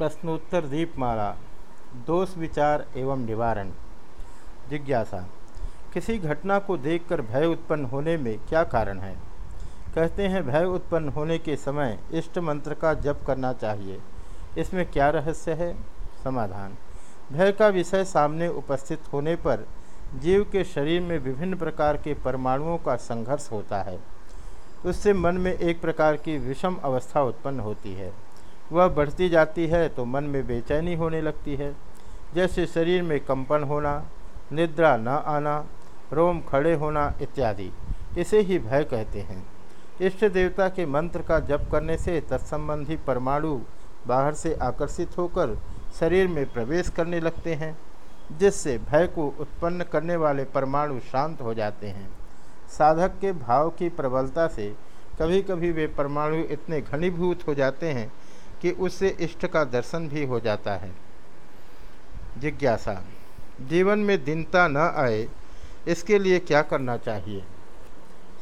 प्रश्नोत्तर दीपमाला, दोष विचार एवं निवारण। जिज्ञासा, किसी घटना को देखकर भय उत्पन्न होने में क्या कारण है? कहते हैं, भय उत्पन्न होने के समय इष्ट मंत्र का जप करना चाहिए। इसमें क्या रहस्य है? समाधान, भय का विषय सामने उपस्थित होने पर जीव के शरीर में विभिन्न प्रकार के परमाणुओं का संघर्ष होता है। उससे मन में एक प्रकार की विषम अवस्था उत्पन्न होती है। वह बढ़ती जाती है तो मन में बेचैनी होने लगती है। जैसे शरीर में कंपन होना, निद्रा न आना, रोम खड़े होना इत्यादि। इसे ही भय कहते हैं। इष्ट देवता के मंत्र का जप करने से तत्संबंधी परमाणु बाहर से आकर्षित होकर शरीर में प्रवेश करने लगते हैं, जिससे भय को उत्पन्न करने वाले परमाणु शांत हो जाते हैं। साधक के भाव की प्रबलता से कभी कभी वे परमाणु इतने घनीभूत हो जाते हैं कि उससे इष्ट का दर्शन भी हो जाता है। जिज्ञासा, जीवन में दीनता न आए, इसके लिए क्या करना चाहिए?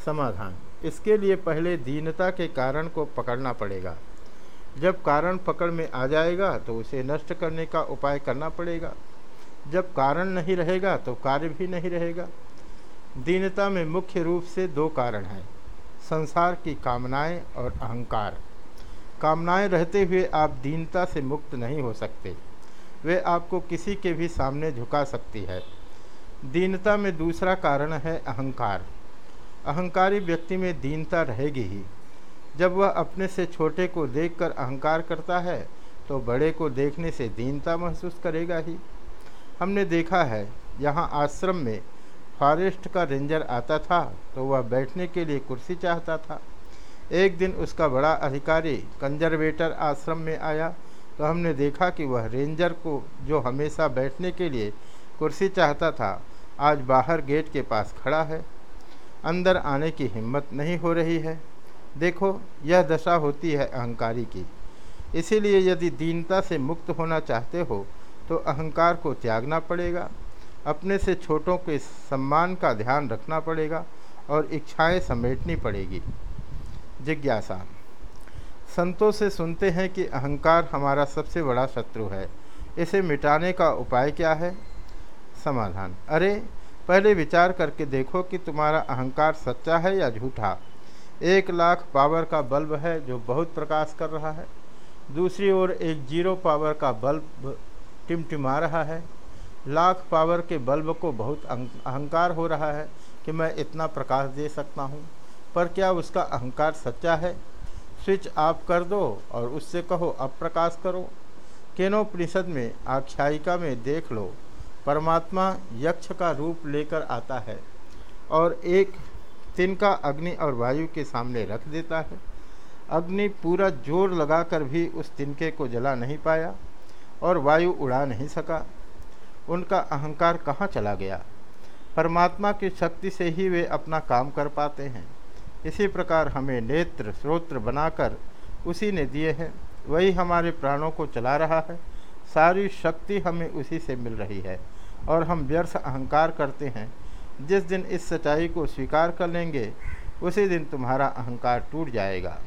समाधान, इसके लिए पहले दीनता के कारण को पकड़ना पड़ेगा। जब कारण पकड़ में आ जाएगा तो उसे नष्ट करने का उपाय करना पड़ेगा। जब कारण नहीं रहेगा तो कार्य भी नहीं रहेगा। दीनता में मुख्य रूप से दो कारण हैं, संसार की कामनाएँ और अहंकार। कामनाएँ रहते हुए आप दीनता से मुक्त नहीं हो सकते। वे आपको किसी के भी सामने झुका सकती है। दीनता में दूसरा कारण है अहंकार। अहंकारी व्यक्ति में दीनता रहेगी ही। जब वह अपने से छोटे को देखकर अहंकार करता है तो बड़े को देखने से दीनता महसूस करेगा ही। हमने देखा है, यहाँ आश्रम में फॉरेस्ट का रेंजर आता था तो वह बैठने के लिए कुर्सी चाहता था। एक दिन उसका बड़ा अधिकारी कंजर्वेटर आश्रम में आया तो हमने देखा कि वह रेंजर को जो हमेशा बैठने के लिए कुर्सी चाहता था, आज बाहर गेट के पास खड़ा है। अंदर आने की हिम्मत नहीं हो रही है। देखो, यह दशा होती है अहंकारी की। इसीलिए यदि दीनता से मुक्त होना चाहते हो तो अहंकार को त्यागना पड़ेगा। अपने से छोटों के सम्मान का ध्यान रखना पड़ेगा और इच्छाएँ समेटनी पड़ेगी। जिज्ञासा। संतों से सुनते हैं कि अहंकार हमारा सबसे बड़ा शत्रु है। इसे मिटाने का उपाय क्या है? समाधान। अरे, पहले विचार करके देखो कि तुम्हारा अहंकार सच्चा है या झूठा। एक लाख पावर का बल्ब है जो बहुत प्रकाश कर रहा है। दूसरी ओर एक ज़ीरो पावर का बल्ब टिमटिमा रहा है। लाख पावर के बल्ब को बहुत अहंकार हो रहा है कि मैं इतना प्रकाश दे सकता हूँ। पर क्या उसका अहंकार सच्चा है? स्विच ऑफ़ कर दो और उससे कहो, अब प्रकाश करो। केनोपनिषद में, आख्यायिका में देख लो, परमात्मा यक्ष का रूप लेकर आता है और एक तिनका अग्नि और वायु के सामने रख देता है। अग्नि पूरा ज़ोर लगाकर भी उस तिनके को जला नहीं पाया और वायु उड़ा नहीं सका। उनका अहंकार कहाँ चला गया? परमात्मा की शक्ति से ही वे अपना काम कर पाते हैं। इसी प्रकार हमें नेत्र, श्रोत्र बनाकर उसी ने दिए हैं। वही हमारे प्राणों को चला रहा है। सारी शक्ति हमें उसी से मिल रही है और हम व्यर्थ अहंकार करते हैं। जिस दिन इस सच्चाई को स्वीकार कर लेंगे, उसी दिन तुम्हारा अहंकार टूट जाएगा।